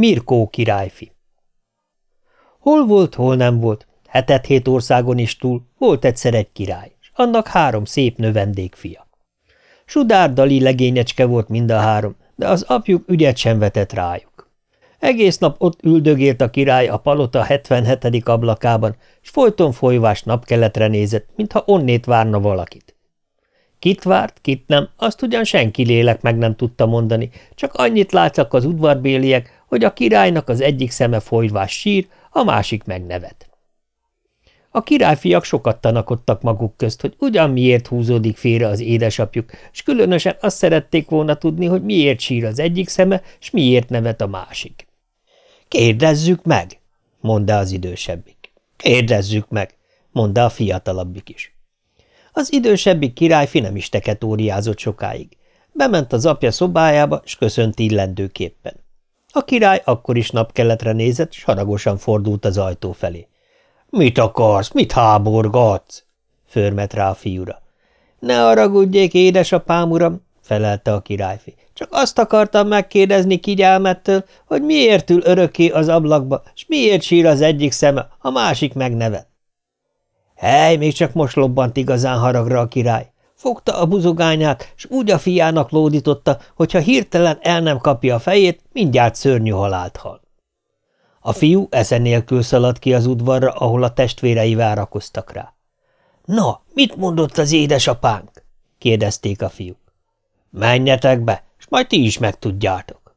Mirkó királyfi Hol volt, hol nem volt, hetet-hét országon is túl, volt egyszer egy király, és annak három szép növendékfia. Sudár Dali legényecske volt mind a három, de az apjuk ügyet sem vetett rájuk. Egész nap ott üldögélt a király a palota 77. ablakában, és folyton folyvás napkeletre nézett, mintha onnét várna valakit. Kit várt, kit nem, azt ugyan senki lélek meg nem tudta mondani, csak annyit láttak az udvarbéliek, hogy a királynak az egyik szeme folyvás sír, a másik megnevet. A királyfiak sokat tanakodtak maguk közt, hogy ugyan miért húzódik félre az édesapjuk, és különösen azt szerették volna tudni, hogy miért sír az egyik szeme, és miért nevet a másik. – Kérdezzük meg! – mondta az idősebbik. – Kérdezzük meg! – mondta a fiatalabbik is. Az idősebbik királyfi nem is teketóriázott sokáig. Bement az apja szobájába, és köszönt illendőképpen. A király akkor is napkeletre nézett, s haragosan fordult az ajtó felé. – Mit akarsz? Mit háborgatsz? – förmet rá a fiúra. – Ne haragudjék, édesapám uram! – felelte a királyfi. – Csak azt akartam megkérdezni kigyelmettől, hogy miért ül örökké az ablakba, s miért sír az egyik szeme, a másik megnevet. Hely, még csak most lobbant igazán haragra a király. Fogta a buzogányát, s úgy a fiának lódította, hogy ha hirtelen el nem kapja a fejét, mindjárt szörnyű halált hal. A fiú esze nélkül szaladt ki az udvarra, ahol a testvérei várakoztak rá. – Na, mit mondott az édesapánk? – kérdezték a fiúk. – Menjetek be, s majd ti is megtudjátok.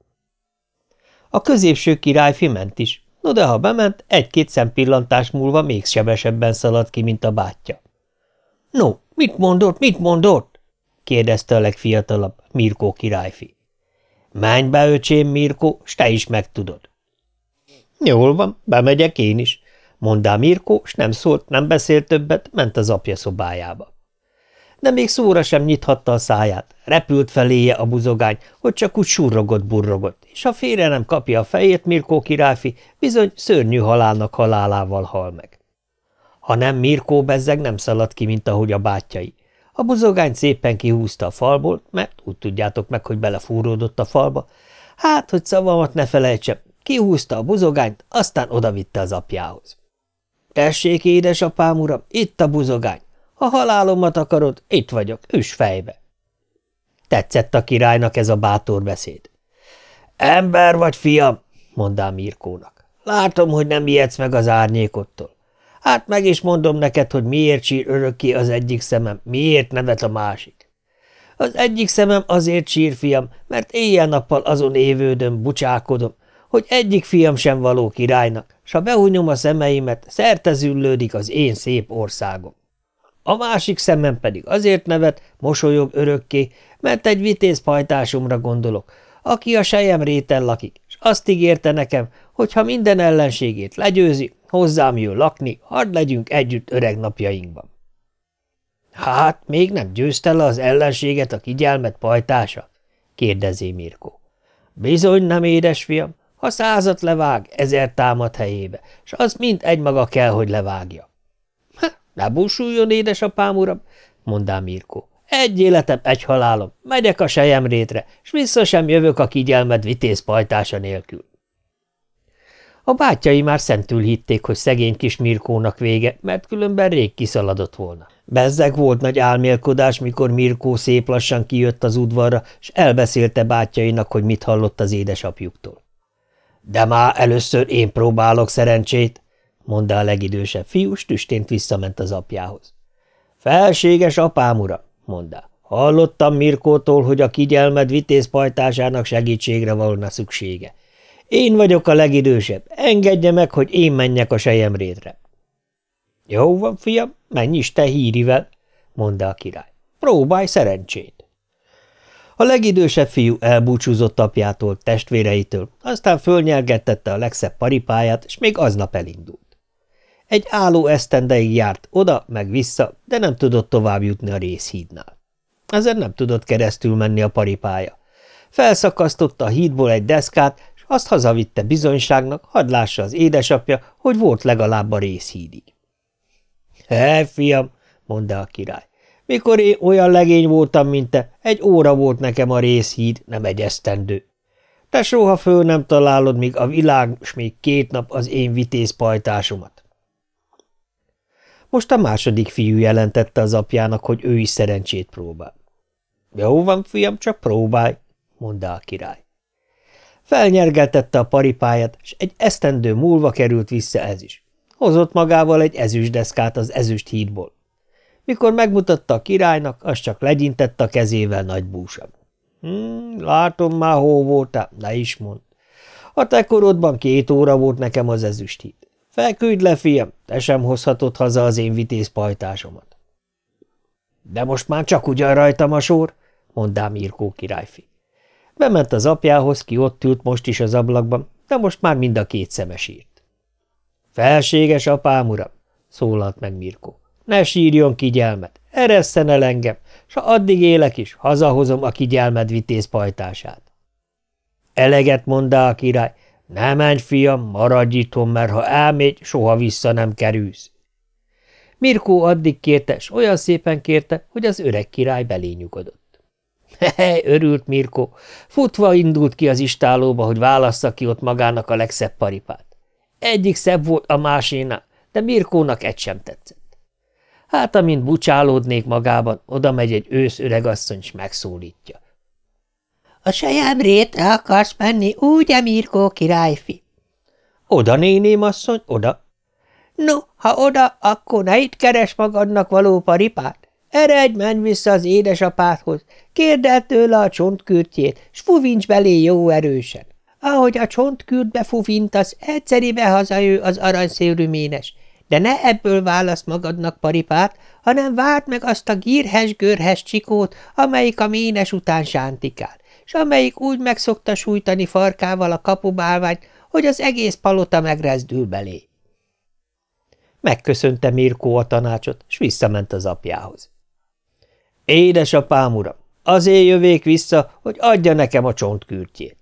A középső királyfi ment is, no de ha bement, egy-két szempillantás múlva még sebesebben szaladt ki, mint a bátyja. – No, mit mondott, mit mondott? – kérdezte a legfiatalabb, Mirkó királyfi. – Menj be, öcsém, Mirkó, s te is megtudod. Jól van, bemegyek én is, mondá Mirkó, s nem szólt, nem beszélt többet, ment az apja szobájába. De még szóra sem nyithatta a száját, repült feléje a buzogány, hogy csak úgy surrogott-burrogott, és ha félre nem kapja a fejét Mirkó királyfi, bizony szörnyű halálnak halálával hal meg. Ha nem Mirkó bezzeg nem szaladt ki, mint ahogy a bátyjai. A buzogány szépen kihúzta a falból, mert úgy tudjátok meg, hogy belefúródott a falba. Hát, hogy szavamat ne felejtsem, Kihúzta a buzogányt, aztán odavitte az apjához. – Tessék, édesapám uram, itt a buzogány. Ha halálomat akarod, itt vagyok, üs fejbe. Tetszett a királynak ez a bátor beszéd. – Ember vagy, fiam? – mondá Mirkónak. – Látom, hogy nem ijedsz meg az árnyékottól. Hát meg is mondom neked, hogy miért sír örökké az egyik szemem, miért nevet a másik. Az egyik szemem azért sír, fiam, mert éjjel-nappal azon évődöm, bucsákodom, hogy egyik fiam sem való királynak, s ha behunyom a szemeimet, szertezüllődik az én szép országom. A másik szemem pedig azért nevet, mosolyog örökké, mert egy vitéz pajtásomra gondolok, aki a sejem réten lakik, és azt ígérte nekem, hogy ha minden ellenségét legyőzi, hozzám jön lakni, hadd legyünk együtt öreg napjainkban. Hát, még nem győzte le az ellenséget a kigyelmet pajtása? kérdezi Mirko. Bizony nem, édesfiam, ha százat levág, ezer támad helyébe, s az mind egymaga kell, hogy levágja. – Ne búsuljon, édesapám uram, mondá Mirko. Egy életem, egy halálom, megyek a sejemrétre, s vissza sem jövök a kigyelmed vitéz pajtása nélkül. A bátyai már szentül hitték, hogy szegény kis Mirkónak vége, mert különben rég kiszaladott volna. Bezzeg volt nagy álmélkodás, mikor Mirkó szép lassan kijött az udvarra, s elbeszélte bátyainak, hogy mit hallott az édesapjuktól. De már először én próbálok szerencsét, mondta a legidősebb fiú, tüstént visszament az apjához. Felséges apám ura, mondta. Hallottam Mirkótól, hogy a kigyelmed vitézpajtásának segítségre volna szüksége. Én vagyok a legidősebb, engedje meg, hogy én menjek a sejemrétre. Jó van, fiam, menj is te hírivel, mondta a király. Próbálj szerencsét. A legidősebb fiú elbúcsúzott apjától, testvéreitől, aztán fölnyelgettette a legszebb paripáját, és még aznap elindult. Egy álló esztendeig járt oda, meg vissza, de nem tudott tovább jutni a részhídnál. Ezen nem tudott keresztül menni a paripája. Felszakasztotta a hídból egy deszkát, és azt hazavitte bizonyságnak, hadd lássa az édesapja, hogy volt legalább a részhídig. – He, fiam, mondta a király, mikor én olyan legény voltam, mint te, egy óra volt nekem a részhíd, nem egy esztendő. te soha föl nem találod, míg a világ s még két nap az én vitézpajtásomat. Most a második fiú jelentette az apjának, hogy ő is szerencsét próbál. Jó van, fiam, csak próbálj, mondta a király. Felnyergeltette a paripáját, és egy esztendő múlva került vissza ez is. Hozott magával egy ezüstdeszkát az ezüst hídból. Mikor megmutatta a királynak, az csak legyintette a kezével nagy búsabb. Hmm, látom már, hó voltál, ne is mond. A te korodban két óra volt nekem az ezüst híd. Feküdj le, fiam, te sem hozhatod haza az én vitéz pajtásomat. De most már csak ugyan rajtam a sor, mondá Mirkó királyfi. Bement az apjához, ki ott ült most is az ablakban, de most már mind a két szemes írt. Felséges apám, uram, szólalt meg Mirkó. Ne sírjon kigyelmet, eresszen el engem, s ha addig élek is, hazahozom a kigyelmed vitéz pajtását. Eleget mondá a király, ne menj, fiam, maradj itthon, mert ha elmégy, soha vissza nem kerülsz. Mirkó addig kérte, s olyan szépen kérte, hogy az öreg király belényugodott. Hely, örült Mirko. Futva indult ki az istálóba, hogy válassza ki ott magának a legszebb paripát. Egyik szebb volt a másénál, de Mirkónak egy sem tetszett. Hát, amint bucsálódnék magában, oda megy egy ősz öregasszony, s megszólítja. – A sejemrétre akarsz menni, úgy, Mirkó királyfi? – Oda, néném asszony, oda. – No, ha oda, akkor ne itt keres magadnak való paripát. Eredj, menj vissza az édesapádhoz, kérd el tőle a csontkürtjét, s fuvincs belé jó erősen. Ahogy a csontkürtbe fuvintasz, egyszeribe hazajő az aranyszélű ménes, de ne ebből válasz magadnak paripát, hanem várd meg azt a gírhes-görhes csikót, amelyik a ménes után sántikál, s amelyik úgy megszokta sújtani farkával a kapubálványt, hogy az egész palota megrezdül belé. Megköszönte Mirkó a tanácsot, s visszament az apjához. Édesapám uram, azért jövék vissza, hogy adja nekem a csontkürtjét.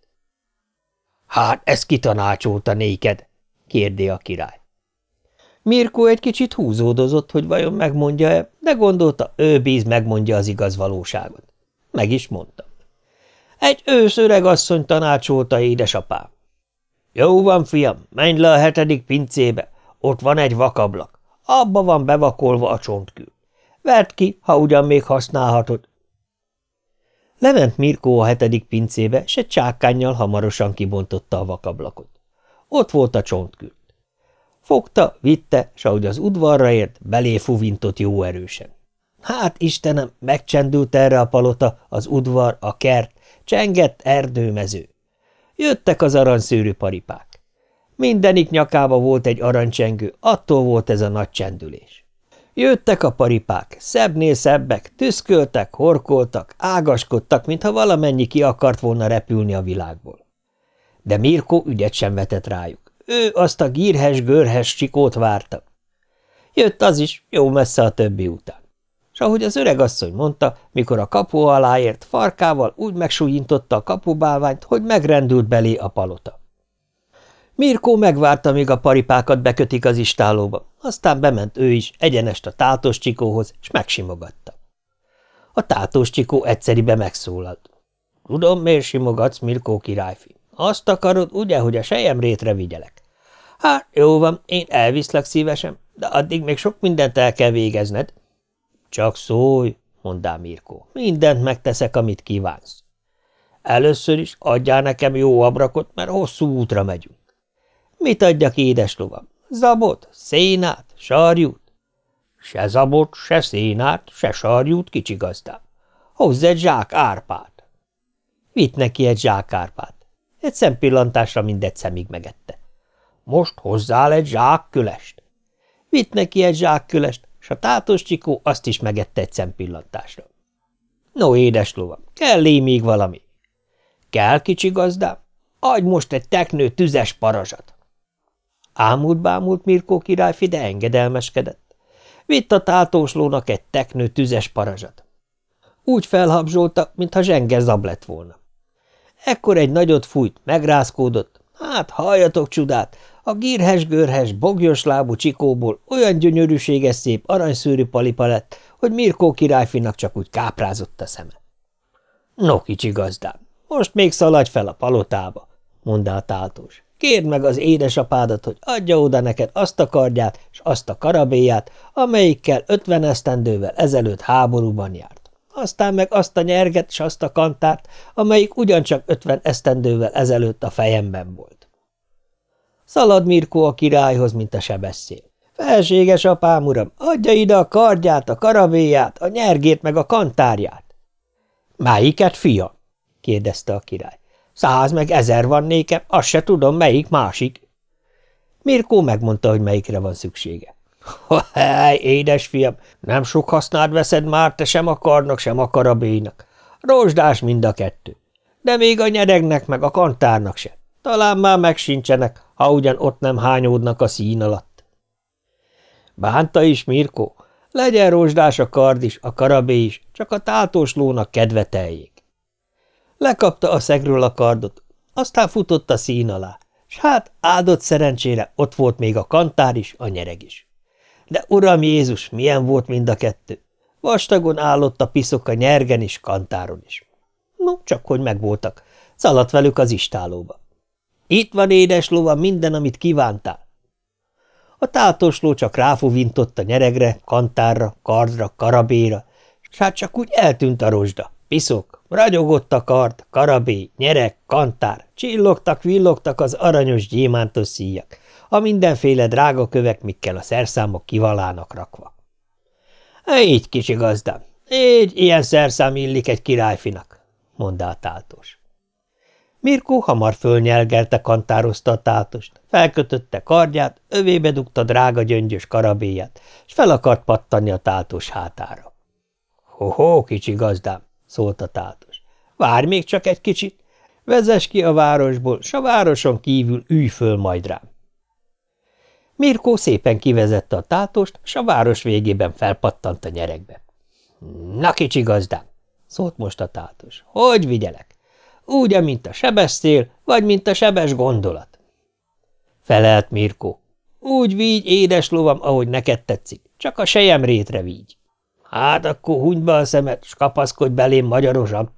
Hát, ezt kitanácsolta néked? kérdé a király. Mirko egy kicsit húzódozott, hogy vajon megmondja-e, de gondolta, ő bíz megmondja az igaz valóságot. Meg is mondta. Egy ősz öreg asszony tanácsolta édesapám. Jó van, fiam, menj le a hetedik pincébe, ott van egy vakablak, abba van bevakolva a csontkül. Vert ki, ha ugyan még használhatod. Lement Mirkó a hetedik pincébe, s egy csákánnyal hamarosan kibontotta a vakablakot. Ott volt a csontkült. Fogta, vitte, s ahogy az udvarra ért, belé fuvintott jó erősen. Hát, Istenem, megcsendült erre a palota, az udvar, a kert, csengett erdőmező. Jöttek az aranyszőrű paripák. Mindenik nyakába volt egy aranycsengő, attól volt ez a nagy csendülés. Jöttek a paripák, szebbnél szebbek, tüszköltek, horkoltak, ágaskodtak, mintha valamennyi ki akart volna repülni a világból. De Mirko ügyet sem vetett rájuk. Ő azt a gírhes-görhes csikót várta. Jött az is, jó messze a többi után. És ahogy az öregasszony mondta, mikor a kapu alá ért, farkával úgy megsúlyintotta a kapubálványt, hogy megrendült belé a palota. Mirkó megvárta, míg a paripákat bekötik az istálóba, aztán bement ő is egyenest a tátós csikóhoz, és megsimogatta. A tátós csikó egyszeribe megszólalt. – Tudom, miért simogatsz, Mirkó királyfi. Azt akarod, ugye, hogy a sejemrétre vigyelek. Hát, jó van, én elviszlek szívesen, de addig még sok mindent el kell végezned. Csak szólj, mondá Mirkó, mindent megteszek, amit kívánsz. Először is adjál nekem jó abrakot, mert hosszú útra megyünk. Mit adjak, édes lovam? Zabot? Szénát? Sarjút? Se zabot, se szénát, se sarjút, kicsi gazdám. Hozz egy zsák árpát. Vitt neki egy zsák árpát. Egy szempillantásra mindegy szemig megette. Most hozzál egy zsák kölest. Vitt neki egy zsák kölest, s a tátos csikó azt is megette egy szempillantásra. No, édes lovam, kell még valami. Kell, kicsi gazdám? Adj most egy teknő tüzes parazsat. Ámult-bámult Mirkó királyfi, de engedelmeskedett. Vitt a tátóslónak egy teknő tüzes parazsat. Úgy felhabzsolta, mintha zsenge zab lett volna. Ekkor egy nagyot fújt, megrázkódott. Hát, halljatok csodát, a gírhes-görhes, bogyos lábú csikóból olyan gyönyörűséges szép aranyszőrű palipa lett, hogy Mirkó királyfinak csak úgy káprázott a szeme. No, kicsi gazdám, Most még szaladj fel a palotába, mondta a táltós. Kérd meg az édesapádat, hogy adja oda neked azt a kardját és azt a karabéját, amelyikkel ötven esztendővel ezelőtt háborúban járt. Aztán meg azt a nyerget és azt a kantárt, amelyik ugyancsak ötven esztendővel ezelőtt a fejemben volt. Szalad Mirkó a királyhoz, mint a sebeszél. Felséges apám, uram, adja ide a kardját, a karabéját, a nyergét meg a kantárját. Melyiket, fia? kérdezte a király. Száz meg ezer van nékem, azt se tudom, melyik másik. Mirkó megmondta, hogy melyikre van szüksége. – Hely, édesfiam, nem sok hasznád veszed már, te sem a karnak, sem a karabélynak. Rozsdás mind a kettő. De még a nyeregnek meg a kantárnak se. Talán már megsincsenek, ha ugyan ott nem hányódnak a szín alatt. Bánta is, Mirko, legyen rozsdás a kard is, a karabé is, csak a táltós lónak kedveteljék. Lekapta a szegről a kardot, aztán futott a szín alá, s hát áldott szerencsére ott volt még a kantár is, a nyereg is. De uram Jézus, milyen volt mind a kettő! Vastagon állott a piszok a nyergen is, kantáron is. No, csak hogy megvoltak. Szaladt velük az istálóba. Itt van, édes lova, minden, amit kívántál. A tátosló csak ráfuvintott a nyeregre, kantárra, kardra, karabéra, s hát csak úgy eltűnt a rozsda. Piszok, ragyogott a kard, karabé, nyereg, kantár, csillogtak, villogtak az aranyos gyémántos szíjak, a mindenféle drága kövek, mikkel a szerszámok kivalának rakva. – Így, kicsi gazdám, így, ilyen szerszám illik egy királyfinak, mondta a táltos. Mirkó hamar fölnyelgelte, kantározta a táltost, felkötötte kardját, övébe dugta drága gyöngyös karabéját, és fel akart pattani a táltos hátára. Ho – Ho-ho, kicsi gazdám, szólt a táltos. Várj még csak egy kicsit, vezess ki a városból, s a városon kívül ülj föl majd rám. Mirkó szépen kivezette a tátost, s a város végében felpattant a nyerekbe. – Na, kicsi gazdám! – szólt most a tátos. – Hogy vigyelek? Úgy, mint a sebes szél, vagy mint a sebes gondolat? Felelt Mirkó. Úgy vígy, édes lovam, ahogy neked tetszik, csak a sejem rétre vígy. Hát akkor hunyd be a szemed, s kapaszkodj belém magyarosan.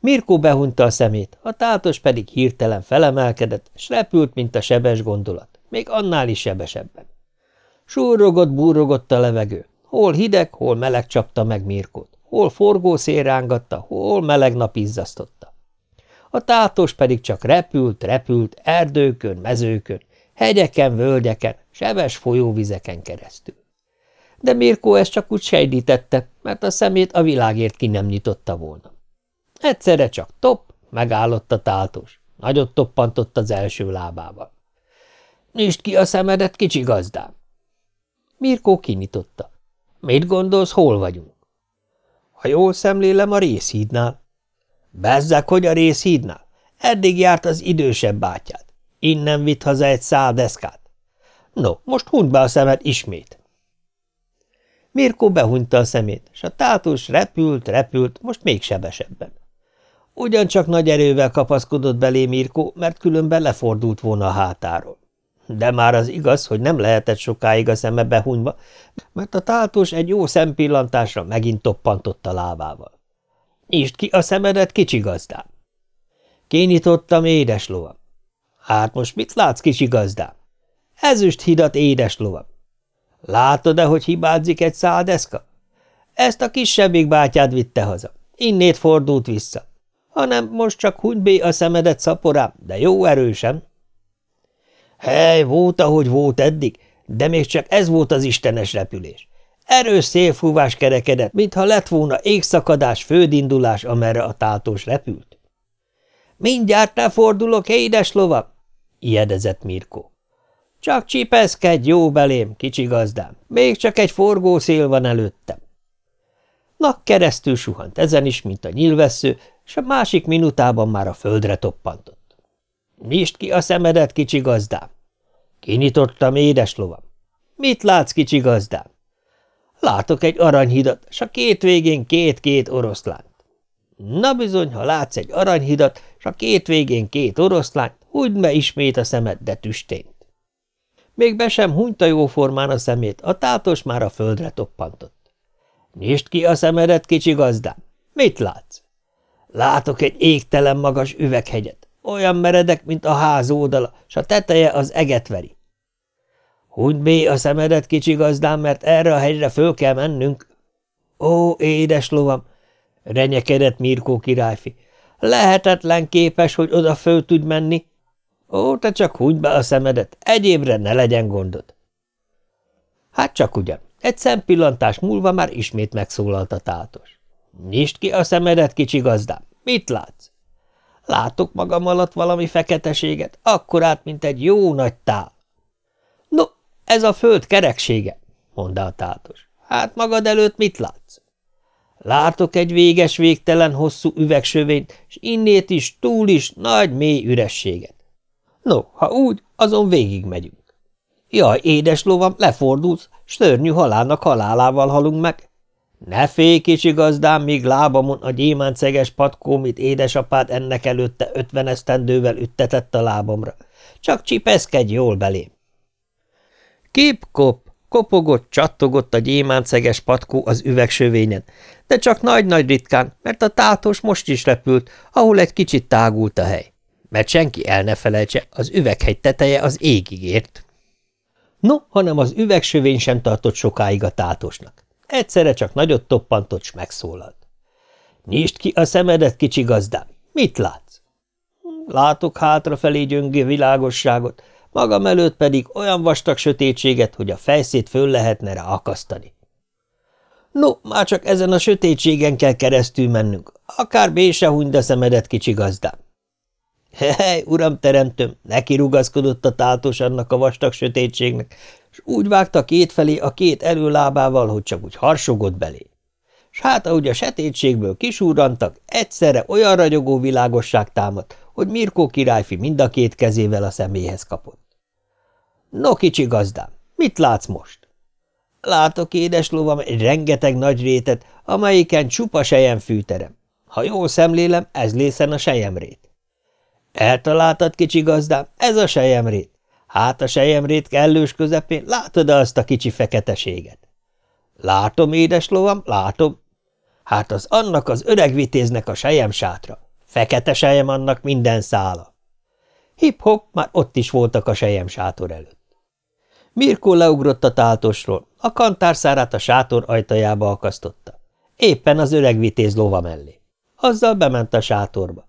Mirkó behunta a szemét, a tátos pedig hirtelen felemelkedett, s repült, mint a sebes gondolat, még annál is sebesebben. Súrogott, búrogott a levegő, hol hideg, hol meleg csapta meg Mirkót, hol forgó szél rángatta, hol meleg nap izzasztotta. A tátos pedig csak repült, repült, erdőkön, mezőkön, hegyeken, völgyeken, sebes folyóvizeken keresztül. De Mirko ezt csak úgy sejlítette, mert a szemét a világért ki nem nyitotta volna. Egyszerre csak top, megállott a táltos. Nagyot toppantott az első lábával. – Nyisd ki a szemedet, kicsi gazdám! Mirkó kinyitotta. – Mit gondolsz, hol vagyunk? – Ha jól szemlélem, a részhídnál. – Bezzek, hogy a részhídnál? Eddig járt az idősebb bátyád. Innen vitt haza egy szál deszkát. No, most hund be a szemed ismét. Mirko behunyta a szemét, s a tátus repült, repült, most még sebesebben. Ugyancsak nagy erővel kapaszkodott belé Mirko, mert különben lefordult volna a hátáról. De már az igaz, hogy nem lehetett sokáig a szeme behunyva, mert a tátus egy jó szempillantásra megint toppantott a lábával. Nyisd ki a szemedet, kicsi gazdám! Kinyitottam, édes lovam. Hát most mit látsz, kicsi gazdám? Ezüst hidat, édes lovam. Látod-e, hogy hibázik egy száldeszka? Ezt a kisebbik bátyád vitte haza. Innét fordult vissza. Hanem most csak hunybé a szemedet szaporám, de jó erősen. Hely, volt, ahogy volt eddig, de még csak ez volt az istenes repülés. Erős szélfúvás kerekedett, mintha lett volna égszakadás, földindulás, amerre a táltós repült. Mindjárt lefordulok, édes lovam! ijedezett Mirko. Csak csipeszkedj jó belém, kicsi gazdám, még csak egy forgó szél van előttem. Na, keresztül suhant ezen is, mint a nyilvessző, és a másik minutában már a földre toppantott. Nyisd ki a szemedet, kicsi gazdám! Kinyitottam, édes lovam. Mit látsz, kicsi gazdám? Látok egy aranyhidat, s a két végén két-két oroszlánt. Na bizony, ha látsz egy aranyhidat, s a két végén két oroszlánt, húgyd be ismét a szemed, de tüstént. Még be sem hunyta jóformán a szemét, a tátos már a földre toppantott. Nyisd ki a szemedet, kicsi gazdám! Mit látsz? Látok egy égtelen magas üveghegyet, olyan meredek, mint a ház oldala, s a teteje az eget veri. Húgy bé a szemedet, kicsi gazdám, mert erre a hegyre föl kell mennünk. Ó, édes lovam, renyekedett Mirkó királyfi, lehetetlen képes, hogy oda föl tudj menni. Ó, te csak húgy be a szemedet, egyébre ne legyen gondod. Hát csak ugyan, egy szempillantás múlva már ismét megszólalt a tátos. Nyisd ki a szemedet, kicsi gazdám, mit látsz? Látok magam alatt valami feketeséget, akkorát, mint egy jó nagy tál. No, ez a föld kereksége, mondta a tátos. Hát magad előtt mit látsz? Látok egy véges, végtelen hosszú üvegsövényt, és innét is, túl is nagy, mély ürességet. No, ha úgy, azon végig megyünk. Jaj, édes lovam, lefordulsz, störnyű halálnak halálával halunk meg. Ne félj, kicsi gazdám, míg lábamon a gyémánceges patkó, mit édesapád ennek előtte ötven esztendővel üttetett a lábamra. Csak csipeszkedj jól belém. Kip-kop, kopogott, csattogott a gyémánceges patkó az üvegsövényen, de csak nagy-nagy ritkán, mert a tátos most is repült, ahol egy kicsit tágult a hely. Mert senki el ne felejtse, az üveghegy teteje az égig ért. No, hanem az üvegsövény sem tartott sokáig a tátosnak. Egyszerre csak nagyot toppantott, s megszólalt. Nyisd ki a szemedet, kicsi gazdám. Mit látsz? Látok hátrafelé gyöngé világosságot, magam előtt pedig olyan vastag sötétséget, hogy a fejszét föl lehetne rá akasztani. No, már csak ezen a sötétségen kell keresztül mennünk. Akár bése hunyd a szemedet, kicsi gazdám. Hely, uram teremtőm, neki rugaszkodott a tátos annak a vastag sötétségnek, és úgy vágta két felé a két előlábával, hogy csak úgy harsogott belé. S hát, ahogy a sötétségből kisúrantak, egyszerre olyan ragyogó világosság támadt, hogy Mirkó királyfi mind a két kezével a szeméhez kapott. No, kicsi gazdám, mit látsz most? Látok, édes lovam, egy rengeteg nagy rétet, amelyiken csupa fűterem. Ha jól szemlélem, ez lészen a sejemrét. Eltaláltad, kicsi gazdám, ez a sejemrét. Hát a sejemrét kellős közepén látod -e azt a kicsi feketeséget? Látom, édes lovam, látom. Hát az annak az öreg vitéznek a sejem sátra. Fekete sejem annak minden szála. Hip-hop, már ott is voltak a sejem sátor előtt. Mirkó leugrott a táltosról, a kantárszárát a sátor ajtajába akasztotta. Éppen az öreg vitéz lova mellé. Azzal bement a sátorba.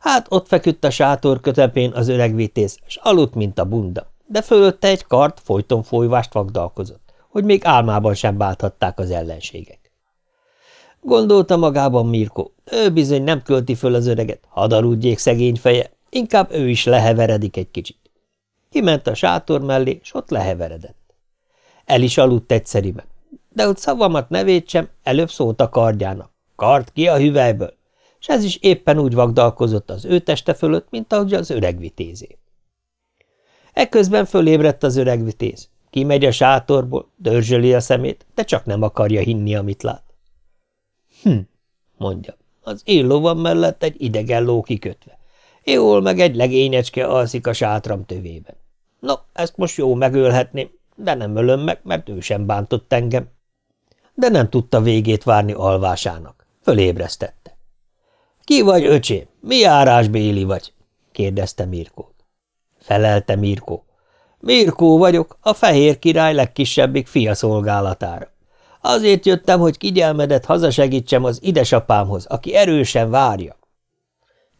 Hát ott feküdt a sátor közepén az öreg vitéz, s aludt, mint a bunda, de fölötte egy kart folyton folyvást vagdalkozott, hogy még álmában sem bálthatták az ellenségek. Gondolta magában Mirko, ő bizony nem költi föl az öreget, hadarudjék szegény feje, inkább ő is leheveredik egy kicsit. Kiment a sátor mellé, s ott leheveredett. El is aludt egyszeriben, de ott szavamat nevét sem, előbb szólt a kardjának. Kard ki a hüvelyből, és ez is éppen úgy vagdalkozott az ő teste fölött, mint ahogy az öreg vitézé. Ekközben fölébredt az öreg vitéz. Kimegy a sátorból, dörzsöli a szemét, de csak nem akarja hinni, amit lát. Hm, mondja, az én lovam mellett egy idegen ló kikötve. Jól meg egy legényecske alszik a sátram tövében. No, ezt most jó megölhetném, de nem ölöm meg, mert ő sem bántott engem. De nem tudta végét várni alvásának. Fölébresztette. – Ki vagy, öcsém? Mi Béli vagy? – kérdezte Mirkót. Felelte Mirkó. – Mirkó vagyok, a fehér király legkisebbik fia szolgálatára. Azért jöttem, hogy kigyelmedet hazasegítsem az idesapámhoz, aki erősen várja.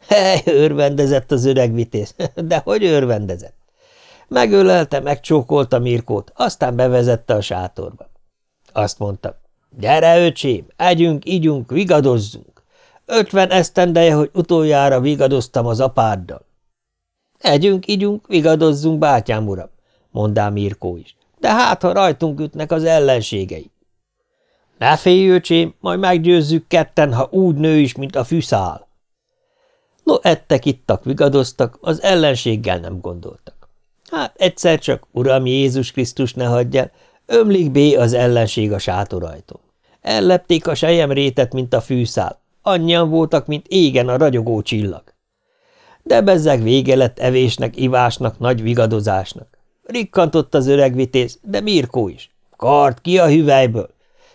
Hely, örvendezett az öreg vitéz, de hogy örvendezett? Megölelte, megcsókolta Mirkót, aztán bevezette a sátorba. Azt mondta, gyere, öcsém, együnk, ígyunk, vigadozzunk. Ötven esztendeje, hogy utoljára vigadoztam az apáddal. Együnk, ígyunk, vigadozzunk, bátyám uram, mondá Mirkó is, de hát, ha rajtunk ütnek az ellenségei. Ne félj, öcsém, majd meggyőzzük ketten, ha úgy nő is, mint a fűszál. No, ettek, ittak, vigadoztak, az ellenséggel nem gondoltak. Hát egyszer csak, Uram Jézus Krisztus ne hagyja, ömlik bé az ellenség a sátorajtón. Ellepték a sejem rétet, mint a fűszál, annyian voltak, mint égen a ragyogó csillag. De bezzeg vége lett evésnek, ivásnak, nagy vigadozásnak. Rikkantott az öreg vitéz, de Mirkó is. Kart ki a hüvelyből!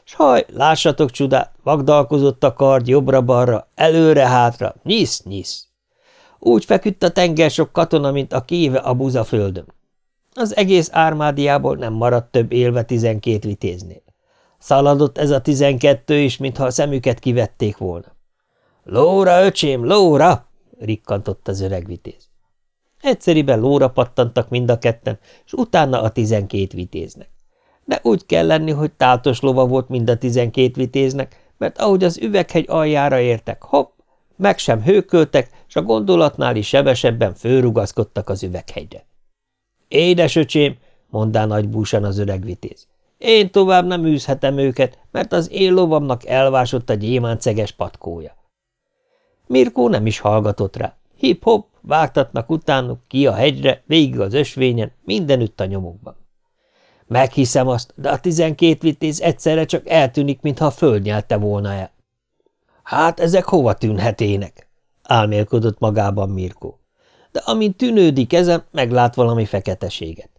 s haj, lássatok csodát, vagdalkozott a kard jobbra-balra, előre-hátra, nyisz-nyisz. Úgy feküdt a tenger sok katona, mint a kéve a buza földön. Az egész ármádiából nem maradt több élve tizenkét vitéznél. Szaladott ez a tizenkettő is, mintha a szemüket kivették volna. – Lóra, öcsém, lóra! – rikkantott az öreg vitéz. Egyszeriben lóra pattantak mind a ketten, és utána a tizenkét vitéznek. De úgy kell lenni, hogy táltos lova volt mind a tizenkét vitéznek, mert ahogy az üveghegy aljára értek, hopp, meg sem hőköltek, s a gondolatnál is sebesebben főrugaszkodtak az üveghegyre. – Édes öcsém! – mondá nagy búsan az öreg vitéz. – Én tovább nem űzhetem őket, mert az én lovamnak elvásott a gyémánceges patkója. Mirkó nem is hallgatott rá. Hip-hop, vágtatnak utánuk, ki a hegyre, végig az ösvényen, mindenütt a nyomukban. Meghiszem azt, de a tizenkét vitéz egyszerre csak eltűnik, mintha a föld nyelte volna el. Hát ezek hova tűnhetének? álmélkodott magában Mirkó. De amint tűnődik ezen, meglát valami feketeséget.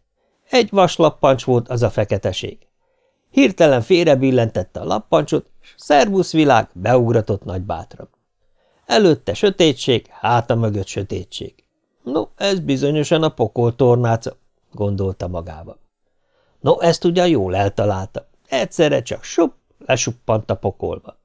Egy vaslappancs volt az a feketeség. Hirtelen félrebillentette a lappancsot, és szervusz világ beugratott nagybátran. Előtte sötétség, háta mögött sötétség. No, ez bizonyosan a pokol tornáca, gondolta magába. No, ezt ugyan jól eltalálta. Egyszerre csak sup, lesuppant a pokolba.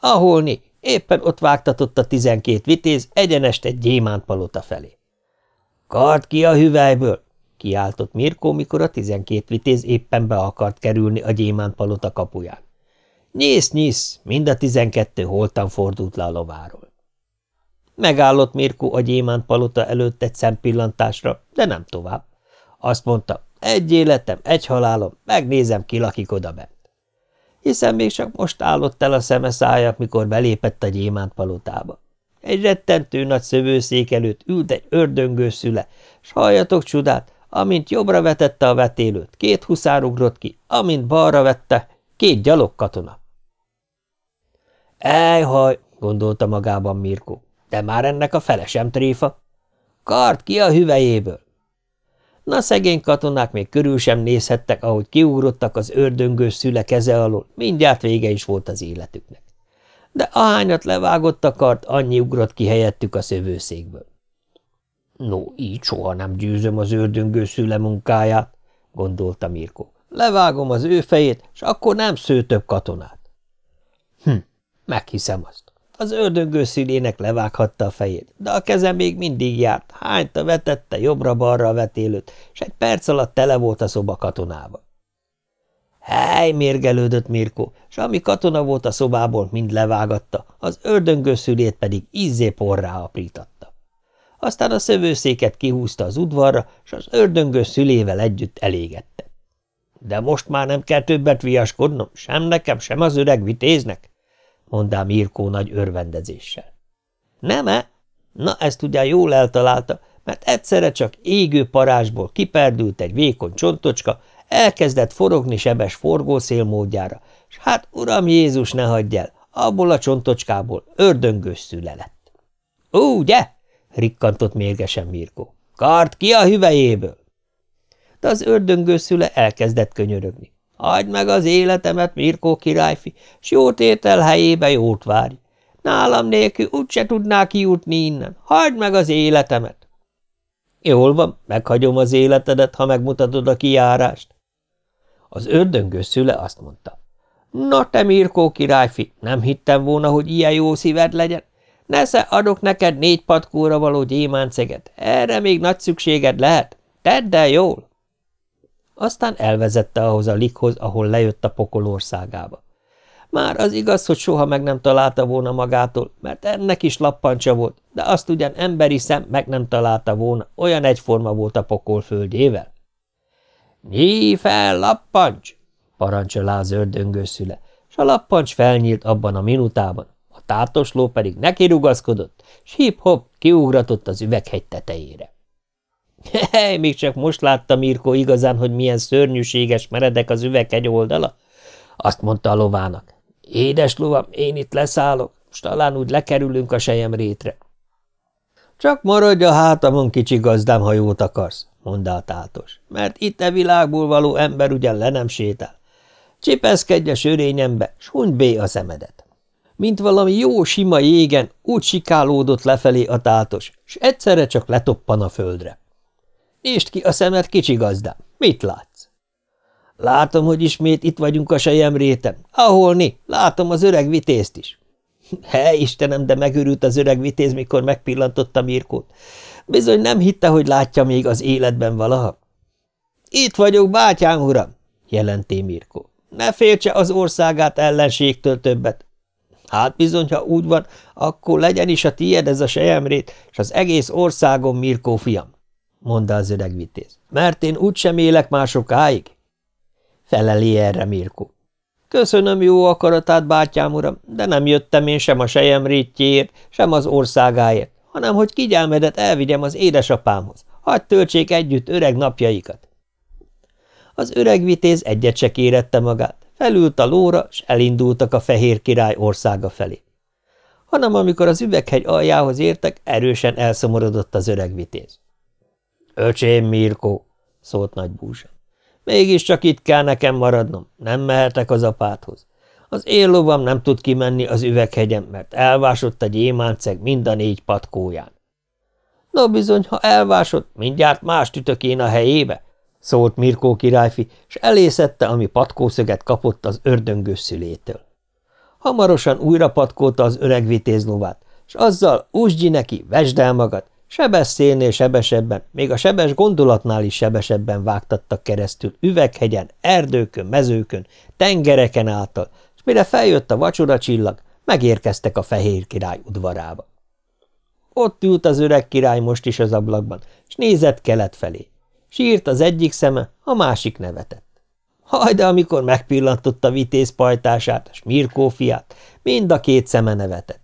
Aholni, éppen ott vágtatott a tizenkét vitéz egyenest egy gyémántpalota felé. – Kard ki a hüvelyből! – kiáltott Mirkó, mikor a tizenkét vitéz éppen be akart kerülni a gyémántpalota kapuján. Nyisz, nyisz, mind a tizenkettő holtan fordult le a lováról. Megállott Mirko a gyémánt palota előtt egy szempillantásra, de nem tovább. Azt mondta, egy életem, egy halálom, megnézem, ki lakik oda bent. Hiszen még csak most állott el a szeme szája, mikor belépett a gyémánt palotába. Egy rettentő nagy szövőszék előtt ült egy ördöngő szüle, s halljatok csodát, amint jobbra vetette a vetélőt, két huszár ugrott ki, amint balra vette, két gyalog katona. Ejhaj, gondolta magában Mirko, de már ennek a fele sem tréfa. Kart ki a hüvejéből! Na, szegény katonák még körül sem nézhettek, ahogy kiugrottak az ördöngős szüle keze alól, mindjárt vége is volt az életüknek. De ahányat levágott a kart, annyi ugrott ki helyettük a szövőszékből. No, így soha nem győzöm az ördöngő szüle munkáját, gondolta Mirko. Levágom az ő fejét, s akkor nem sző több katonát. Hm, meghiszem azt. Az ördöngő szülének levághatta a fejét, de a keze még mindig járt, hányta vetette jobbra-balra a vetélőt, és egy perc alatt tele volt a szoba katonába. Hely, mérgelődött Mirko, és ami katona volt a szobából, mind levágatta, az ördöngő szülét pedig izzé porrá aprítatta. Aztán a szövőszéket kihúzta az udvarra, és az ördöngő szülével együtt elégette. De most már nem kell többet viaskodnom, sem nekem, sem az öreg vitéznek, mondá Mirkó nagy örvendezéssel. Nem-e? Na, ezt ugye jól eltalálta, mert egyszerre csak égő parázsból kiperdült egy vékony csontocska, elkezdett forogni sebes forgószél módjára, s hát, uram Jézus, ne hagyj el, abból a csontocskából ördöngös szüle lett. – Ugye? – rikkantott mérgesen Mirkó. – Kart ki a hüvejéből! De az ördöngös szüle elkezdett könyörögni. Hagyd meg az életemet, Mirkó királyfi, s jót étel helyébe jót várj. Nálam nélkül úgyse tudná kijutni innen. Hagyd meg az életemet! Jól van, meghagyom az életedet, ha megmutatod a kijárást. Az ördöngő szüle azt mondta. Na te, Mirkó királyfi, nem hittem volna, hogy ilyen jó szíved legyen. Nesze, adok neked négy patkóra való gyémánceget. Erre még nagy szükséged lehet. Tedd el jól! Aztán elvezette ahhoz a likhoz, ahol lejött a pokol országába. Már az igaz, hogy soha meg nem találta volna magától, mert ennek is lappancsa volt, de azt ugyan emberi szem meg nem találta volna, olyan egyforma volt a pokol földjével. – Nyí fel, lappancs! – parancsolá az ördöngő szüle, s a lappancs felnyílt abban a minutában, a tátosló pedig nekirugaszkodott, s hip-hop kiugratott az üveghegy tetejére. Hely, még csak most látta Mirko igazán, hogy milyen szörnyűséges meredek az üveghegy oldala. Azt mondta a lovának. Édes lovam, én itt leszállok, és talán úgy lekerülünk a sejem rétre. Csak maradj a hátamon, kicsi gazdám, ha jót akarsz, mondta a tátos, mert itt e világból való ember ugyan le nem sétál. Csipeszkedj a sörényembe, s hunyd bé a szemedet. Mint valami jó sima jégen úgy sikálódott lefelé a tátos, s egyszerre csak letoppan a földre. Nyisd ki a szemed, kicsi gazdám, mit látsz? Látom, hogy ismét itt vagyunk a sejemréten. Ahol ni, látom az öreg vitézt is. He, Istenem, de megörült az öreg vitéz, mikor megpillantotta Mirkót. Bizony nem hitte, hogy látja még az életben valaha. Itt vagyok, bátyám uram, jelenté Mirkó. Ne féltse az országát ellenségtől többet. Hát bizony, ha úgy van, akkor legyen is a tiéd ez a sejemrét, és az egész országon Mirkó fiam, mondta az öreg vitéz. Mert én úgysem élek már sokáig. Feleli erre Mirkó. Köszönöm jó akaratát, bátyám uram, de nem jöttem én sem a sejemrétjéért, sem az országáért, hanem hogy kigyelmedet elvigyem az édesapámhoz. Hagy töltsék együtt öreg napjaikat. Az öreg vitéz egyet se kérette magát, felült a lóra, s elindultak a fehér király országa felé. Hanem amikor az üveghegy aljához értek, erősen elszomorodott az öreg vitéz. – Öcsém, Mirkó! – szólt nagy búzsa. – Mégiscsak itt kell nekem maradnom, nem mehetek az apádhoz. Az éllovam nem tud kimenni az üveghegyen, mert elvásott a gyémánceg mind a négy patkóján. – No bizony, ha elvásott, mindjárt más ütök én a helyébe – szólt Mirkó királyfi, és elészette, ami patkószöget kapott az ördöngös szülétől. Hamarosan újra patkolta az öreg vitézlovát, és azzal úsgyi neki, vesd el magad, sebes szélnél sebesebben, még a sebes gondolatnál is sebesebben vágtattak keresztül üveghegyen, erdőkön, mezőkön, tengereken által, és mire feljött a vacsora csillag, megérkeztek a fehér király udvarába. Ott ült az öreg király most is az ablakban, és nézett kelet felé. Sírt az egyik szeme, a másik nevetett. Haj, de amikor megpillantotta vitéz pajtását, Smirkó fiát, mind a két szeme nevetett.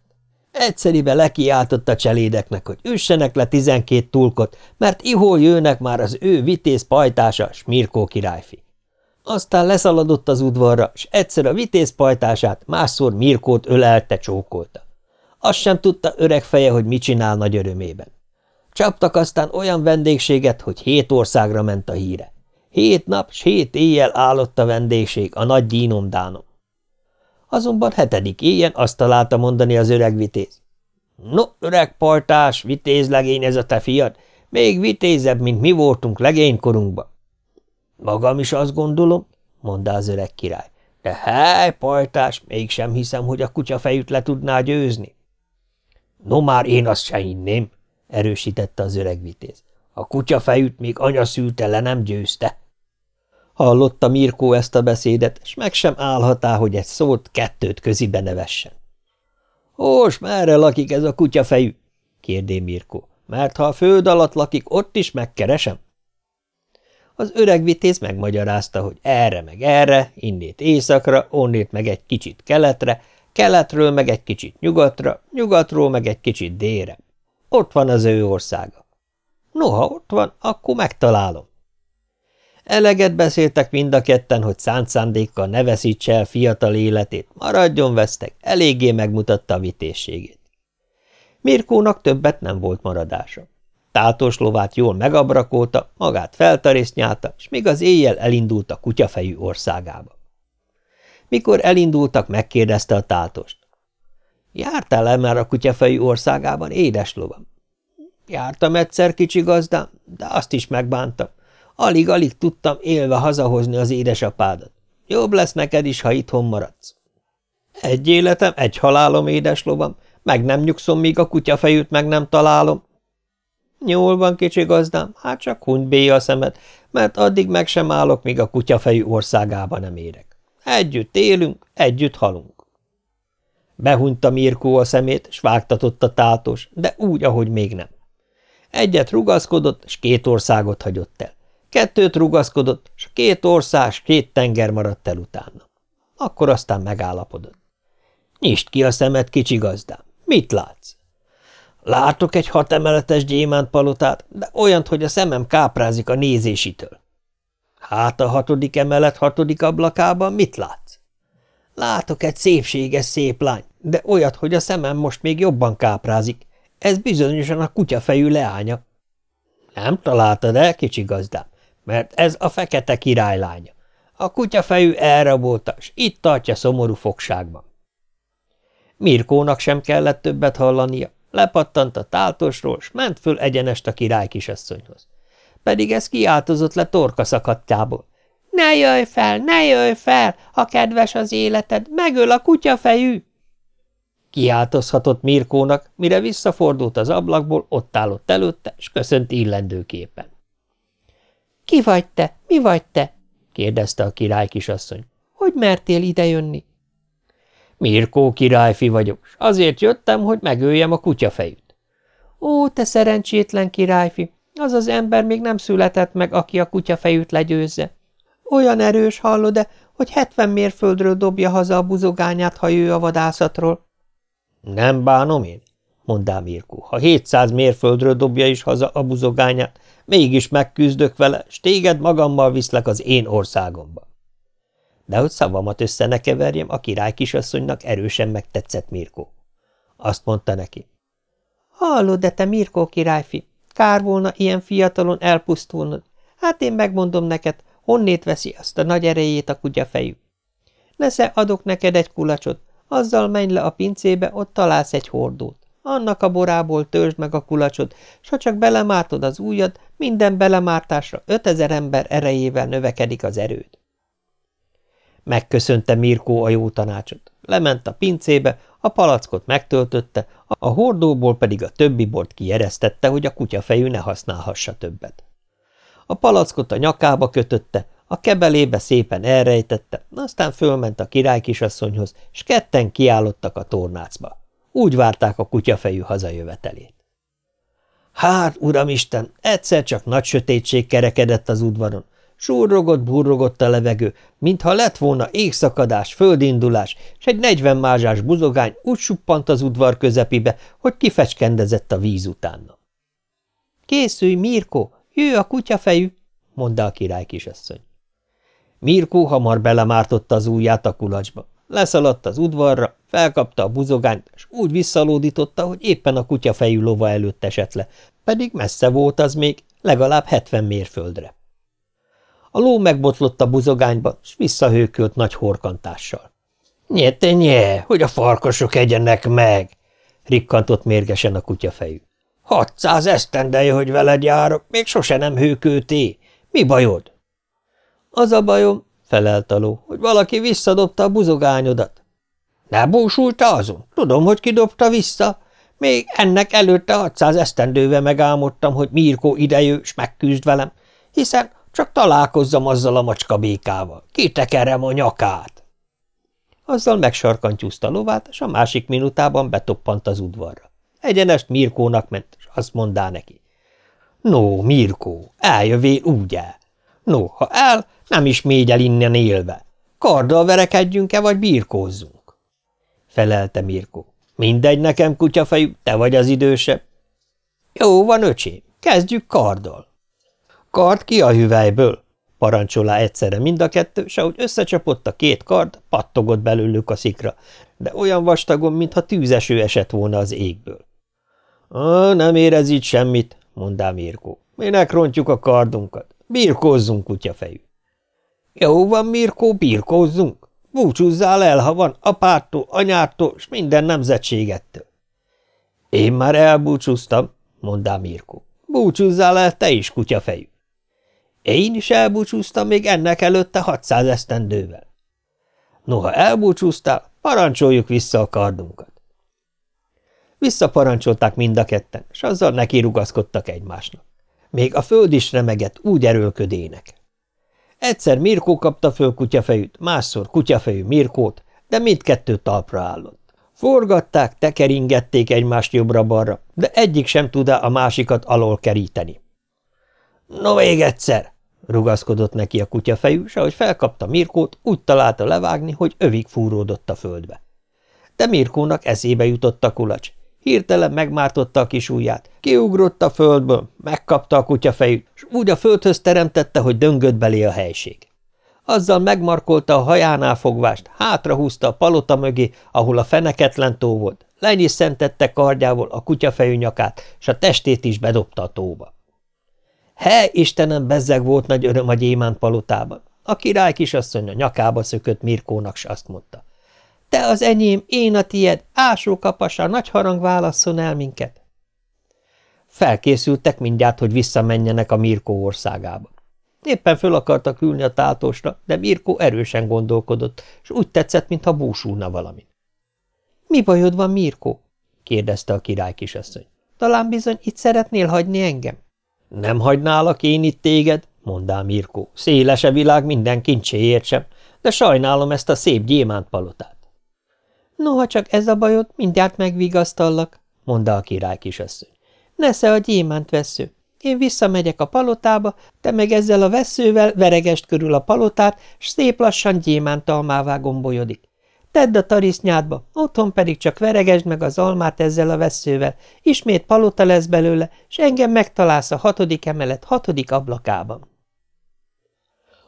Egyszeribe lekiáltotta cselédeknek, hogy üssenek le tizenkét tulkot, mert ihol jönnek már az ő vitéz pajtása, Smirkó királyfi. Aztán leszaladott az udvarra, s egyszer a vitéz pajtását, másszor Mirkót ölelte, csókolta. Azt sem tudta öreg feje, hogy mit csinál nagy örömében. Csaptak aztán olyan vendégséget, hogy hét országra ment a híre. Hét nap s hét éjjel állott a vendégség a nagy dínomdánom. Azonban hetedik éjjel azt találta mondani az öreg vitéz. No, öreg partás, vitézlegény ez a te fiad, még vitézebb, mint mi voltunk legénykorunkban. Magam is azt gondolom, mondta az öreg király. De hely, pajtás, mégsem hiszem, hogy a kutyafejűt le tudná győzni. No már én azt se hinném, erősítette az öreg vitéz. A kutyafejűt még anya szülte le nem győzte. Hallotta Mirkó ezt a beszédet, és meg sem állhatá, hogy egy szót kettőt közibe nevessen. Hós, merre lakik ez a kutyafejű? kérdé Mirkó. Mert ha a föld alatt lakik, ott is megkeresem. Az öreg vitéz megmagyarázta, hogy erre meg erre, innét északra, onnét meg egy kicsit keletre, keletről meg egy kicsit nyugatra, nyugatról meg egy kicsit délre. Ott van az ő országa. Noha ott van, akkor megtalálom. Eleget beszéltek mind a ketten, hogy szánt szándékkal ne veszítse el fiatal életét, maradjon vesztek, eléggé megmutatta a vitészségét. Mirkónak többet nem volt maradása. Tátos lovát jól megabrakolta, magát feltarisznyálta, és még az éjjel elindult a kutyafejű országába. Mikor elindultak, megkérdezte a tátost. Jártál-e már a kutyafejű országában, édes lovam? Jártam egyszer, kicsi gazdám, de azt is megbántam. Alig-alig tudtam élve hazahozni az édesapádat. Jobb lesz neked is, ha itthon maradsz. Egy életem, egy halálom, édes lovam, meg nem nyugszom, míg a kutyafejűt meg nem találom. Jól van, kicsi gazdám, hát csak hunyd a szemed, mert addig meg sem állok, míg a kutyafejű országába nem érek. Együtt élünk, együtt halunk. Behunyta Mirkó a szemét, s vágtatott a tátos, de úgy, ahogy még nem. Egyet rugaszkodott, s két országot hagyott el. Kettőt rugaszkodott, s két ország, két tenger maradt el utána. Akkor aztán megállapodott. Nyisd ki a szemed, kicsi gazdám. Mit látsz? Látok egy hatemeletes gyémántpalotát, de olyant, hogy a szemem káprázik a nézésitől. Hát a hatodik emelet hatodik ablakában mit látsz? Látok egy szépséges szép lány, de olyat, hogy a szemem most még jobban káprázik. Ez bizonyosan a kutyafejű leánya. Nem találtad el, kicsi gazdám, mert ez a fekete királylánya. A kutyafejű elrabolta, s itt tartja szomorú fogságban. Mirkónak sem kellett többet hallania, lepattant a táltosról, s ment föl egyenest a király kisasszonyhoz. Pedig ez kiáltozott le torka szakadtából. – Ne jöjj fel, ne jöjj fel, ha kedves az életed, megöl a kutyafejű! Kiáltozhatott Mirkónak, mire visszafordult az ablakból, ott állott előtte, s köszönt illendőképpen. – Ki vagy te? Mi vagy te? – kérdezte a király kisasszony. – Hogy mertél idejönni? – Mirkó királyfi vagyok, s azért jöttem, hogy megöljem a kutyafejűt. – Ó, te szerencsétlen királyfi! Az az ember még nem született meg, aki a kutyafejűt legyőzze. Olyan erős, hallod-e, hogy hetven mérföldről dobja haza a buzogányát, ha jő a vadászatról. Nem bánom én, mondá Mirkó. Ha hétszáz mérföldről dobja is haza a buzogányát, mégis megküzdök vele, s téged magammal viszlek az én országomba. De hogy szavamat össze ne keverjem, a király kisasszonynak erősen megtetszett Mirkó. Azt mondta neki. Hallod, de te Mirkó királyfi, kár volna ilyen fiatalon elpusztulnod. Hát én megmondom neked, honnét veszi azt a nagy erejét a kutyafejű. Nesze adok neked egy kulacsot, azzal menj le a pincébe, ott találsz egy hordót. Annak a borából törzsd meg a kulacsot, s ha csak belemártod az ujjad, minden belemártásra ötezer ember erejével növekedik az erőd. Megköszönte Mirkó a jó tanácsot. Lement a pincébe, a palackot megtöltötte, a hordóból pedig a többi bort kieresztette, hogy a kutyafejű ne használhassa többet. A palackot a nyakába kötötte, a kebelébe szépen elrejtette, aztán fölment a király kisasszonyhoz, s ketten kiállottak a tornácba. Úgy várták a kutyafejű hazajövetelét. Hát, uramisten, egyszer csak nagy sötétség kerekedett az udvaron. Súrrogott, burrogott a levegő, mintha lett volna égszakadás, földindulás, s egy negyven mázsás buzogány úgy suppant az udvar közepibe, hogy kifecskendezett a víz utána. – Készülj, Mirko, jöjj a kutyafejű! – mondta a király kisasszony. Mirkó hamar belemártotta az ujját a kulacsba. Leszaladt az udvarra, felkapta a buzogányt, és úgy visszalódította, hogy éppen a kutyafejű lova előtt esett le, pedig messze volt az még, legalább hetven mérföldre. A ló megbotlott a buzogányba, és visszahőkölt nagy horkantással. – Nyete nye, hogy a farkasok egyenek meg! – rikkantott mérgesen a kutyafejű. – Hatszáz esztendeje, hogy veled járok, még sose nem hőkölté. Mi bajod? Az a bajom, felelt a ló, hogy valaki visszadobta a buzogányodat. Ne búsulta azon? Tudom, hogy kidobta vissza. Még ennek előtte 600 esztendővel megálmodtam, hogy Mirko idejő, s megküzd velem, hiszen csak találkozzam azzal a macska békával. Kitekerem a nyakát. Azzal megsarkantyúzta lovát, és a másik minutában betoppant az udvarra. Egyenest Mirkónak ment, és azt mondá neki. No, Mirkó, eljövél úgy el. No, ha el, nem is mégyel innen élve. Karddal verekedjünk-e, vagy birkózzunk? Felelte Mirko. Mindegy nekem, kutyafejű, te vagy az idősebb. Jó van, öcsém, kezdjük karddal. Kard ki a hüvelyből? Parancsolá egyszerre mind a kettő, s ahogy összecsapott a két kard, pattogott belőlük a szikra, de olyan vastagon, mintha tűzeső esett volna az égből. – Nem érez így semmit, mondá Mirko. – Minek rontjuk a kardunkat? Birkózzunk, kutyafejű. Jó van, Mirkó, birkózzunk. Búcsúzzál el, ha van apától, anyától, és minden nemzetségettől. Én már elbúcsúztam, mondá Mirkó. Búcsúzzál el te is, kutyafejű. Én is elbúcsúztam még ennek előtte 600 esztendővel. Noha elbúcsúztál, parancsoljuk vissza a kardunkat. Visszaparancsolták mind a ketten, és azzal neki rugaszkodtak egymásnak. Még a föld is remegett, úgy erőlködének. Egyszer Mirkó kapta föl kutyafejűt, másszor kutyafejű Mirkót, de mindkettő talpra állott. Forgatták, tekeringették egymást jobbra-balra, de egyik sem tud a másikat alól keríteni. – No még egyszer! – rugaszkodott neki a kutyafejű, s ahogy felkapta Mirkót, úgy találta levágni, hogy övig fúródott a földbe. De Mirkónak eszébe jutott a kulacs, Hirtelen megmártotta a kis ujját, kiugrott a földből, megkapta a kutyafejűt, és úgy a földhöz teremtette, hogy döngött belé a helység. Azzal megmarkolta a hajánál fogvást, hátrahúzta a palota mögé, ahol a feneketlen tó volt, lenyisszentette kardjával a kutyafejű nyakát, és a testét is bedobta a tóba. He, Istenem, bezzeg volt nagy öröm a gyémánt palotában. A király kisasszony a nyakába szökött Mirkónak, s azt mondta. Te az enyém, én a tied, ásókapasa, nagy harang válasszon el minket. Felkészültek mindjárt, hogy visszamenjenek a Mirkó országába. Éppen föl akartak ülni a táltosra, de Mirkó erősen gondolkodott, és úgy tetszett, mintha búsulna valami. – Mi bajod van, Mirkó? – kérdezte a király kisasszony. – Talán bizony itt szeretnél hagyni engem? – Nem hagynálak én itt téged – mondá Mirkó. – Szélese világ minden kincséért sem, de sajnálom ezt a szép gyémántpalotát. – Noha csak ez a bajod, mindjárt megvigasztallak – mondta a király kisasszony. – Nesze a gyémánt vesző. Én visszamegyek a palotába, te meg ezzel a veszővel veregest körül a palotát, s szép lassan gyémántalmává gombolyodik. Tedd a tarisznyádba, otthon pedig csak veregesd meg az almát ezzel a veszővel, ismét palota lesz belőle, s engem megtalálsz a hatodik emelet hatodik ablakában.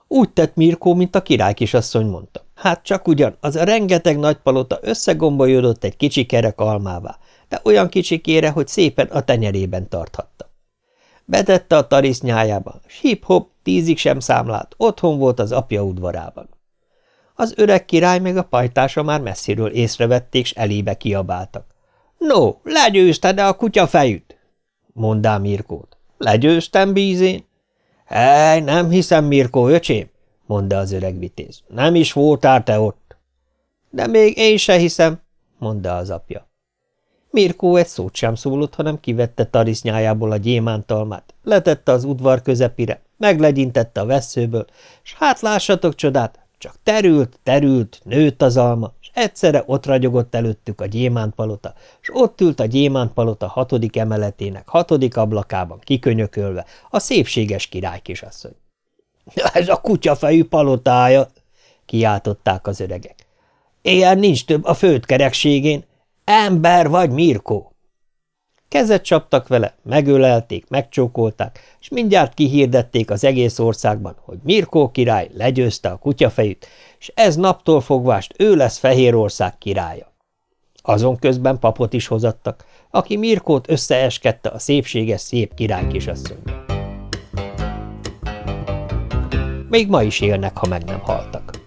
Úgy tett Mirkó, mint a király kisasszony mondta. Hát csak ugyan, az a rengeteg nagy palota összegombolyodott egy kicsi kerek almává, de olyan kicsikére, hogy szépen a tenyerében tarthatta. Betette a tarisznyájába, s hip-hop, tízig sem számlált, otthon volt az apja udvarában. Az öreg király meg a pajtása már messziről észrevették, s elébe kiabáltak. – No, legyőzted-e a kutya fejüt? – mondá Mirkót. – Legyőztem, bízén? – Hely, nem hiszem, Mirkó, öcsém – mondta az öreg vitéz. – Nem is voltál te ott. – De még én se hiszem – mondta az apja. Mirkó egy szót sem szólott, hanem kivette tarisznyájából a gyémántalmát, letette az udvar közepire, meglegyintette a veszőből, s hát lássatok csodát, csak terült, terült, nőtt az alma, és egyszerre ott ragyogott előttük a gyémántpalota, és ott ült a gyémántpalota hatodik emeletének hatodik ablakában kikönyökölve a szépséges király kisasszony. – Ez a kutyafejű palotája! – kiáltották az öregek. – Ilyen nincs több a földkerekségén, Ember vagy, Mirkó? Kezet csaptak vele, megölelték, megcsókolták, és mindjárt kihirdették az egész országban, hogy Mirkó király legyőzte a kutyafejűt, és ez naptól fogvást ő lesz Fehérország királya. Azon közben papot is hozattak, aki Mirkót összeeskedte a szépséges szép király kisasszony. Még ma is élnek, ha meg nem haltak.